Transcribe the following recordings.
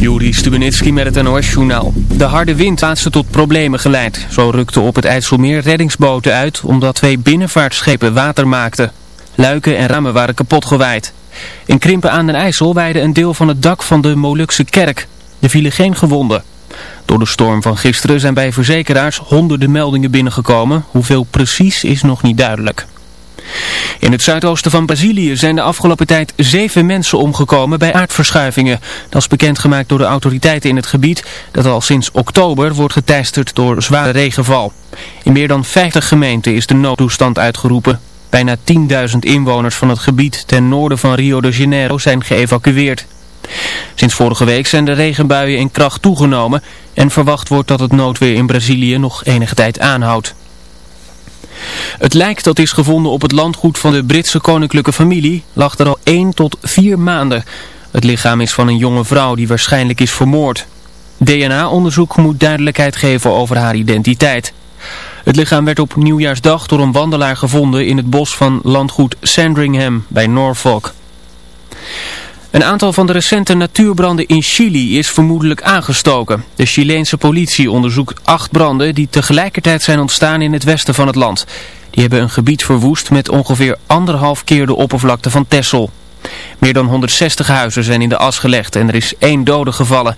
Juri Stubenitski met het NOS-journaal. De harde wind laatste tot problemen geleid. Zo rukten op het IJsselmeer reddingsboten uit omdat twee binnenvaartschepen water maakten. Luiken en ramen waren kapot gewaaid. In Krimpen aan den IJssel weide een deel van het dak van de Molukse kerk. Er vielen geen gewonden. Door de storm van gisteren zijn bij verzekeraars honderden meldingen binnengekomen. Hoeveel precies is nog niet duidelijk. In het zuidoosten van Brazilië zijn de afgelopen tijd zeven mensen omgekomen bij aardverschuivingen. Dat is bekendgemaakt door de autoriteiten in het gebied dat al sinds oktober wordt geteisterd door zware regenval. In meer dan 50 gemeenten is de noodtoestand uitgeroepen. Bijna 10.000 inwoners van het gebied ten noorden van Rio de Janeiro zijn geëvacueerd. Sinds vorige week zijn de regenbuien in kracht toegenomen en verwacht wordt dat het noodweer in Brazilië nog enige tijd aanhoudt. Het lijk dat is gevonden op het landgoed van de Britse koninklijke familie lag er al 1 tot 4 maanden. Het lichaam is van een jonge vrouw die waarschijnlijk is vermoord. DNA-onderzoek moet duidelijkheid geven over haar identiteit. Het lichaam werd op nieuwjaarsdag door een wandelaar gevonden in het bos van landgoed Sandringham bij Norfolk. Een aantal van de recente natuurbranden in Chili is vermoedelijk aangestoken. De Chileense politie onderzoekt acht branden die tegelijkertijd zijn ontstaan in het westen van het land. Die hebben een gebied verwoest met ongeveer anderhalf keer de oppervlakte van Texel. Meer dan 160 huizen zijn in de as gelegd en er is één dode gevallen.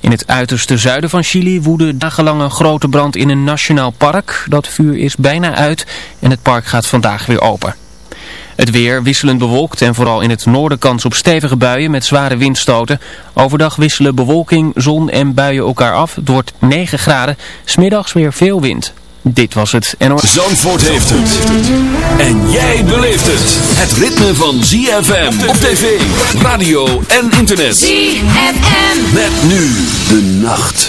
In het uiterste zuiden van Chili woedde dagenlang een grote brand in een nationaal park. Dat vuur is bijna uit en het park gaat vandaag weer open. Het weer wisselend bewolkt en vooral in het noorden kans op stevige buien met zware windstoten. Overdag wisselen bewolking, zon en buien elkaar af. Het wordt 9 graden, smiddags weer veel wind. Dit was het NOS. Zandvoort heeft het. En jij beleeft het. Het ritme van ZFM op tv, radio en internet. ZFM. Met nu de nacht.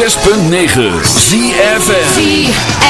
106.9 ZFM